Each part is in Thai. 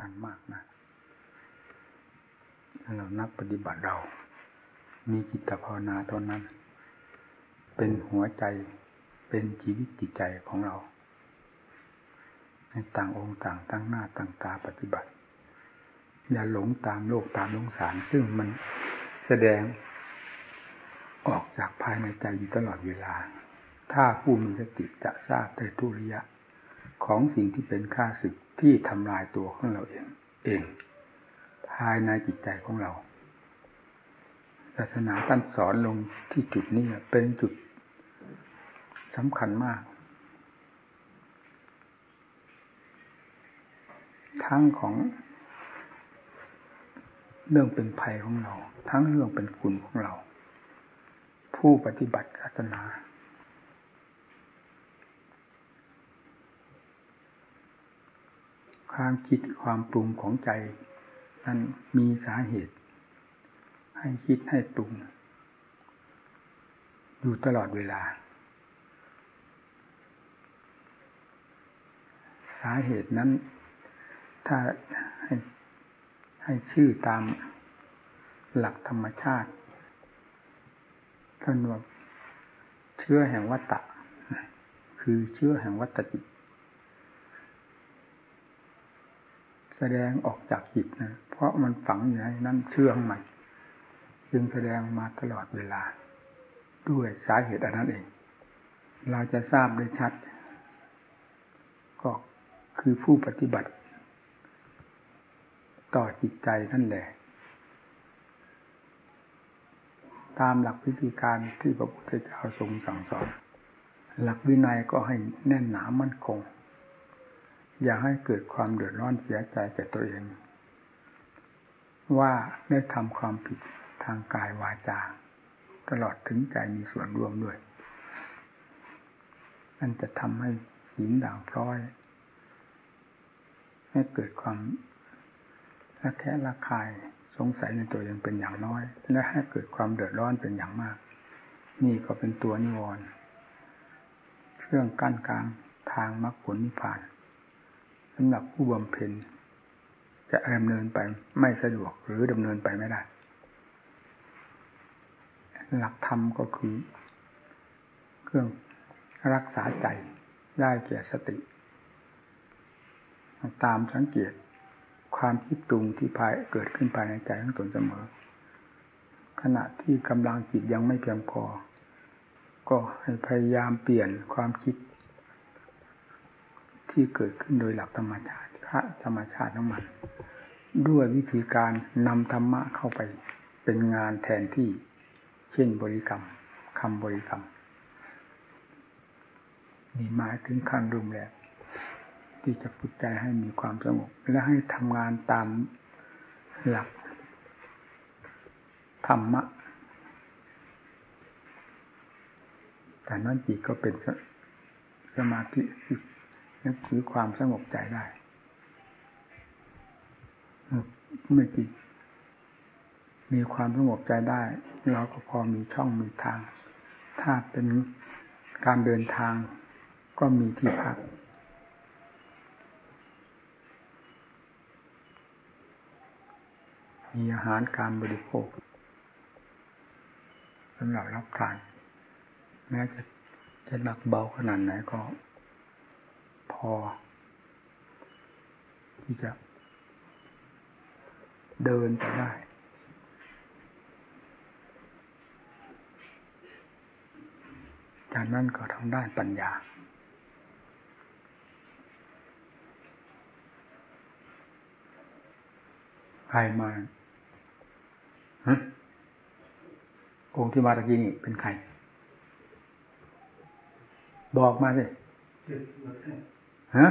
กันมากนะเรานักปฏิบัติเรา มีจิตภาวนาเท่านั้น เป็นหัวใจเป็นชีวิตจิตใจของเราในต่างองค์ต่างตั้งหน้าตั้งตาปฏิบัติ อย่าหลงตามโลกตามลงสาร ซึ่งมันแสดงออกจากภายในใจอยู่ตลอดเวลา ถ้าผู้มีสติจะทราบในทุริยะ ของสิ่งที่เป็นค่าศึก ที่ทำลายตัวของเราเอง เอง ภายในจิตใจของเรา ศาสนาท่านสอนลงที่จุดนี้เป็นจุดสำคัญมาก ทั้งของ เรื่องเป็นภัยของเรา ทั้งเรื่องเป็นคุณของเรา ผู้ปฏิบัติศาสนา ความคิดความปรุงของใจนั้นมีสาเหตุ ให้คิดให้ปรุง อยู่ตลอดเวลา สาเหตุนั้น ถ้าให้ให้ชื่อตามหลักธรรมชาติท่านว่าเชื้อแห่งวัตตะ คือเชื้อแห่งวัตจิต แสดงออกจากจิตนะ เพราะมันฝังอยู่ในนั้นเชื่อของมันจึงแสดงมาตลอดเวลา ด้วยสาเหตุอันนั้นเอง เราจะทราบได้ชัด ก็คือผู้ปฏิบัติ ต่อจิตใจนั่นแหละ ตามหลักวิธีการที่พระพุทธเจ้าทรงสั่งสอน หลักวินัยก็ให้แน่นหนามั่นคง อย่าให้เกิดความเดือดร้อนเสียใจแก่ตัวเอง ว่าได้ทำความผิดทางกายวาจา ตลอดถึงใจมีส่วนร่วมด้วยนั่นจะทำให้ศีลด่างพร้อย ให้เกิดความละแคะละคายสงสัยในตัวเองเป็นอย่างน้อย และให้เกิดความเดือดร้อนเป็นอย่างมาก นี่ก็เป็นตัวนิวรณ์เครื่องกั้นกลางทางมรรคผลนิพพานำหรับผู้บำเพ็ญจะดำเนินไปไม่สะดวกหรือดำเนินไปไม่ได้ หลักธรรมก็คือ เครื่องรักษาใจได้แก่สติ ตามสังเกตความคิดตรุงที่ภายเกิดขึ้นภายในใจของตนเสมอ ขณะที่กำลังจิตยังไม่เพียงพอ ก็ให้พยายามเปลี่ยนความคิด ที่เกิดขึ้นโดยหลักธรรมชาติพระธรรมชาติของมัน ด้วยวิธีการนำธรรมะเข้าไปเป็นงานแทนที่ เช่นบริกรรมคำบริกรรมนี่หมายถึงขั้นรุมแรงที่จะฝึกใจให้มีความสงบและให้ทำงานตามหลักธรรมะแต่นั้นจิตก็เป็นสสมาธิ นั่นคือความสงบใจได้เมื่อจิตมีความสงบใจได้ เราก็พอมีช่องมีทาง ถ้าเป็นการเดินทางก็มีที่พักมีอาหารการบริโภคสำหรับรับทานแม้จะจะหนักเบาขนาดไหนก็ พอ ที่จะเดินไปได้ จากนั้นก็ทำได้ปัญญา ใครมาฮะองค์ที่มาตะกี้นี่เป็นใคร บอกมาสิ ฮะ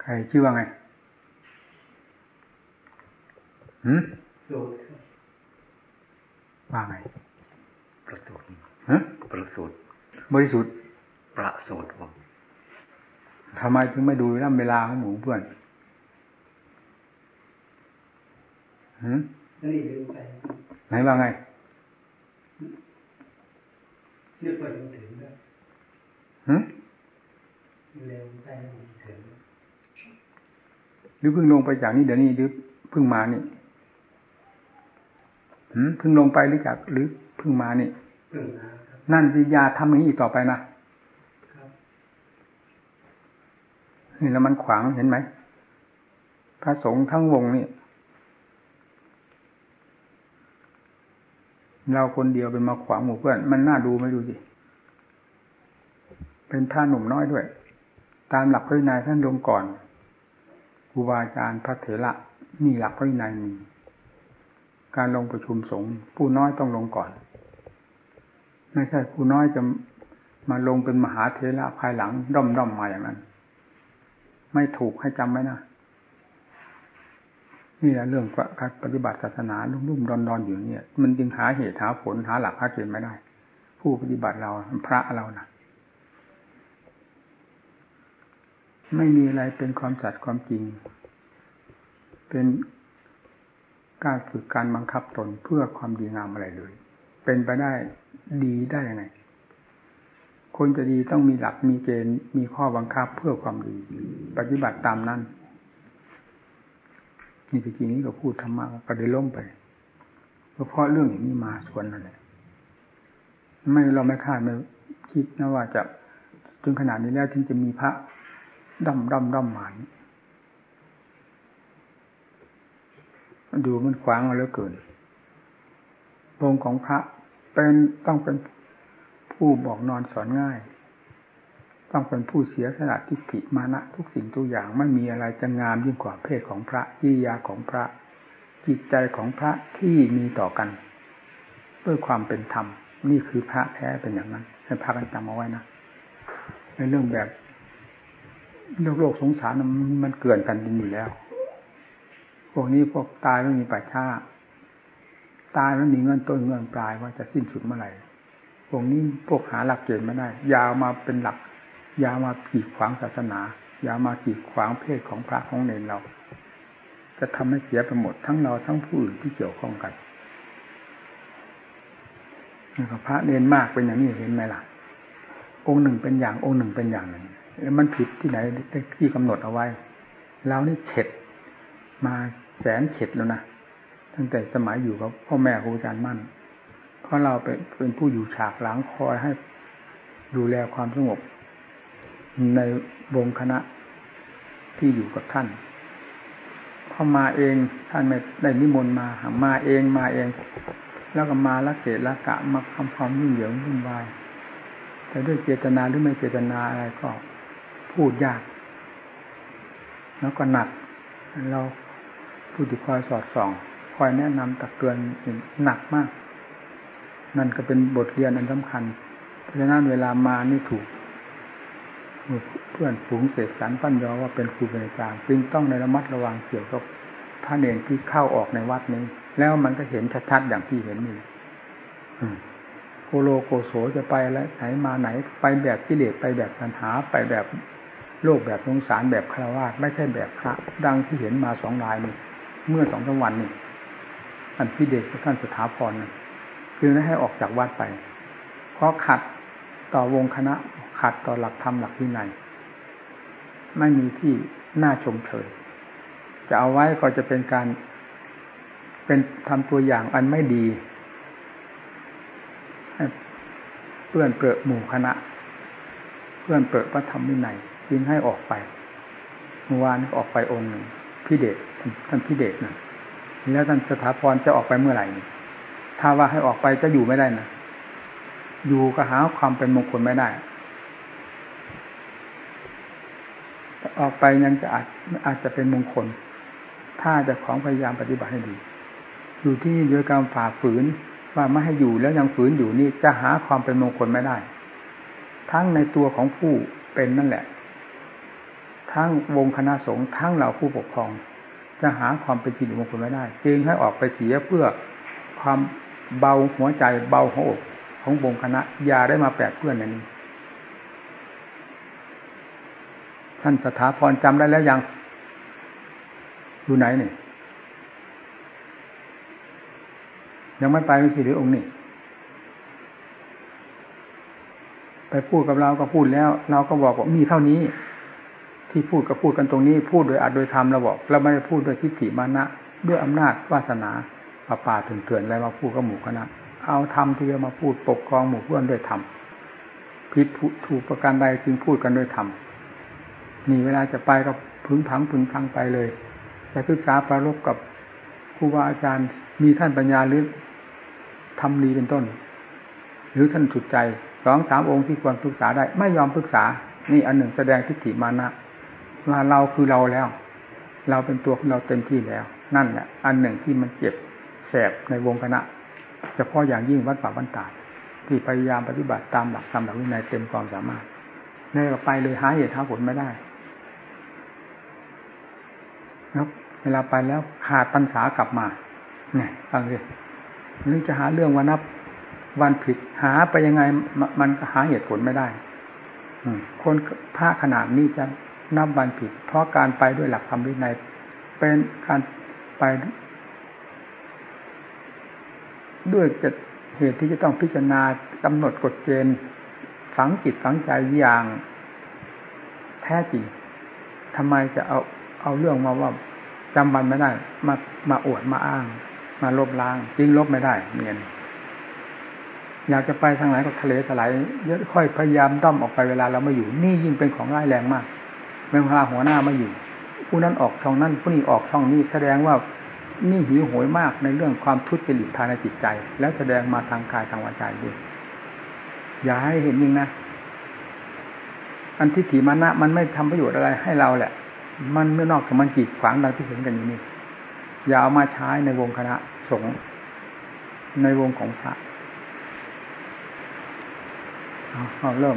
ใครชื่อว่าไงหืมว่าไงประสูตรฮะประสูตรบริสุทธิ์ประสูตรผมทำไมถึงไม่ดูเวลาของหมูเพื่อนหืมนี่ลืมไปไหนว่าไงเรียกว่าถึงแล้วหืม เร็วไปถึงหรือเพิ่งลงไปจากนี้เดี๋ยวนี้หรือเพิ่งมานี่หืมเพิ่งลงไปหรือจากหรือเพิ่งมานี่เพิ่งนะครับนั่นสิยาทำอย่างนี้อีกต่อไปนะครับนี่แล้วมันขวางเห็นไหมพระสงฆ์ทั้งวงนี่เราคนเดียวเป็นมาขวางหมู่เพื่อน มันน่าดูไหมดูสิ เป็นพระหนุ่มน้อยด้วย ตามหลักพระวินัยท่านลงก่อนครูบาอาจารย์พระเถระนี่หลักพระวินัยมีการลงประชุมสงฆ์ผู้น้อยต้องลงก่อน ไม่ใช่ผู้น้อยจะมาลงเป็นมหาเถระภายหลังด้อมด้อมมาอย่างนั้น ไม่ถูกให้จำไว้นะนี่แหละเรื่องการปฏิบัติศาสนาลุ่มลุ่มดอนดอยู่เนี่ย มันจึงหาเหตุหาผลหาหลักหาเกณฑ์ไม่ได้ ผู้ปฏิบัติเราพระเราน่ะ ไม่มีอะไรเป็นความสัตย์ความจริง เป็นการฝึกการบังคับตนเพื่อความดีงามอะไรเลย เป็นไปได้ดีได้ยังไง คนจะดีต้องมีหลักมีเกณฑ์มีข้อบังคับเพื่อความดี ปฏิบัติตามนั้นนี่จริงนี้ก็พูดธรรมะก็ได้ล้มไปเพราะเรื่องอย่างนี้มาส่วนนั่นแหละไม่เราไม่คาดไม่คิดนะว่าจะจนขนาดนี้แล้วถึงจะมีพระ ดำดำดำหมานดูมันขวางมาแล้วเกินวงของพระเป็นต้องเป็นผู้บอกนอนสอนง่าย ต้องเป็นผู้เสียสละทิฏฐิมานะทุกสิ่งทุกอย่างไม่มีอะไรจะงามยิ่งกว่าเพศของพระยิยาของพระ จิตใจของพระที่มีต่อกัน ด้วยความเป็นธรรม นี่คือพระแท้เป็นอย่างนั้นให้พากันจำเอาไว้นะในเรื่องแบบ โลกโลกสงสารมันเกินกันดินอยู่แล้ว พวกนี้พวกตายไม่มีปัจฉาตายไม่มีเงินต้นเงินปลายว่าจะสิ้นสุดเมื่อไหร่ พวกนี้พวกหาหลักเกณฑ์ไม่ได้ ยาวมาเป็นหลัก ยาวมาขีดขวางศาสนา ยาวมาขีดขวางเพศของพระของเนรเรา จะทำให้เสียไปหมดทั้งเราทั้งผู้อื่นที่เกี่ยวข้องกันพระเนรมากเป็นอย่างนี้เห็นไหมล่ะ องค์หนึ่งเป็นอย่าง องค์หนึ่งเป็นอย่างหนึ่ง มันผิดที่ไหนที่กำหนดเอาไว้เรานี่เฉดมาแสนเฉดแล้วนะตั้งแต่สมัยอยู่กับพ่อแม่ครูอาจารย์มั่น เพราะเราเป็นเป็นผู้อยู่ฉากหลังคอยให้ดูแลความสงบ ในวงคณะที่อยู่กับท่านพอมาเองท่านไม่ได้นิมนต์มาหามาเองมาเอง แล้วก็มาละเกะละกะมาทำความยุ่งเหยิงวุ่นวายแต่ด้วยเจตนาหรือไม่เจตนาอะไรก็ พูดยาก แล้วก็หนัก เราผู้ที่คอยสอดส่อง คอยแนะนำตักเตือนหนักมาก นั่นก็เป็นบทเรียนอันสำคัญ เพราะฉะนั้นเวลามานี่ถูก เพื่อนฝูงเสกสรรปั้นยอว่าเป็นครูเป็นอาจารย์จึงต้องในระมัดระวังเกี่ยวกับพระเนรที่เข้าออกในวัดนี้ แล้วมันก็เห็นชัดๆอย่างที่เห็นนี่โกโลโกโสจะไปแล้วไหนมาไหน ไปแบบกิเลสไปแบบปัญหาไปแบบ โลกแบบสงสารแบบคารวะไม่ใช่แบบพระ ดังที่เห็นมาสองรายนี่เมื่อสองสามวันนี่ท่านพี่เด็กท่านสถาพรจึงได้ให้ออกจากวัดไป เพราะขัดต่อวงคณะขัดต่อหลักธรรมหลักวินัยไม่มีที่น่าชมเชยจะเอาไว้ก็จะเป็นการ เป็นทำตัวอย่างอันไม่ดีให้เพื่อนเปรอะหมู่คณะ เพื่อนเปรอะพระธรรมวินัย จึงให้ออกไปเมื่อวานออกไปองค์หนึ่งพี่เดชท่านพี่เดชนะแล้วท่านสถาพรจะออกไปเมื่อไหร่ ถ้าว่าให้ออกไปจะอยู่ไม่ได้นะอยู่ก็หาความเป็นมงคลไม่ได้ ออกไปยังจะอาจอาจจะเป็นมงคล ถ้าจะของพยายามปฏิบัติให้ดี อยู่ที่นี่โดยการฝ่าฝืนว่าไม่ให้อยู่แล้วยังฝืนอยู่นี่จะหาความเป็นมงคลไม่ได้ ทั้งในตัวของผู้เป็นนั่นแหละ ทั้งวงคณะสงฆ์ทั้งเราผู้ปกครอง จะหาความเป็นสิริมงคลไม่ได้ จึงให้ออกไปเสียเพื่อความเบาหัวใจเบาหัวอกของวงคณะอย่าได้มาแปดเพื่อนในนี้ท่านสถาพรจำได้แล้วยังอยู่ไหนนี่ยยังไม่ไปไม่สิหรือองค์นี่ไปพูดกับเราก็พูดแล้ว เราก็บอกว่ามีเท่านี้ ที่พูดก็พูดกันตรงนี้ พูดโดยอัดโดยธรรมเราบอกเราไม่ได้พูดโดยทิฏฐิมานะ ด้วยอำนาจวาสนาป่าป่าเถื่อนอะไรมาพูดกับหมู่คณะ เอาธรรมที่จะมาพูดปกครองหมู่เพื่อนด้วยธรรมผิดถูกประการใดจึงพูดกันด้วยธรรมนี่เวลาจะไปก็พึงพังพึงพังไปเลยจะศึกษาประรบกับครูบาอาจารย์มีท่านปัญญาหรือทำดีเป็นต้น หรือท่านสุดใจสองสามองค์ที่ควรปรึกษาได้ ไม่ยอมปรึกษา นี่อันหนึ่งแสดงทิฏฐิมานะ ว่าเราคือเราแล้ว เราเป็นตัวของเราเต็มที่แล้ว นั่นแหละอันหนึ่งที่มันเจ็บแสบในวงคณะเฉพาะอย่างยิ่งวัดป่าบ้านตาดที่พยายามปฏิบัติตามหลักธรรมหลักวินัยเต็มความสามารถนี่ก็ไปเลยหาเหตุหาผลไม่ได้ครับเวลาไปแล้วขาดปัญษากลับมาเนี่ยฟังเลยหรือจะหาเรื่องวันนับวันผิดหาไปยังไง มันก็หาเหตุผลไม่ได้คนพระขนาดนี้จะ นับวันผิด เพราะการไปด้วยหลักธรรมวินัยเป็นการไป ด้วยเหตุที่จะต้องพิจารณากำหนดกฎเกณฑ์ฝังจิตฝังใจอย่างแท้จริงทำไมจะเอาเอาเรื่องมาว่าจำวันไม่ได้ มามาอวดมาอ้าง มาลบล้างจริงลบไม่ได้เนียนอยากจะไปทางไหนก็ทะเลถลายเยอะค่อยพยายามด้อมออกไปเวลาเราไม่อยู่ นี่ยิ่งเป็นของร้ายแรงมาก เวลาหัวหน้าไม่อยู่ผู้นั้นออกช่องนั้นผู้นี้ออกช่องนี้แสดงว่านี่หิวโหยมากในเรื่องความทุจริตภายในจิตใจ แล้วแสดงมาทางกายทางวาจาด้วยอย่าให้เห็นยิ่งนะ อันทิฏฐิมานะมันไม่ทำประโยชน์อะไรให้เราแหละ มันไม่นอกจากมันจีดขวางดังที่เห็นกันอยู่นี่อย่าเอามาใช้ในวงคณะสงฆ์ในวงของพระเอาเริ่ม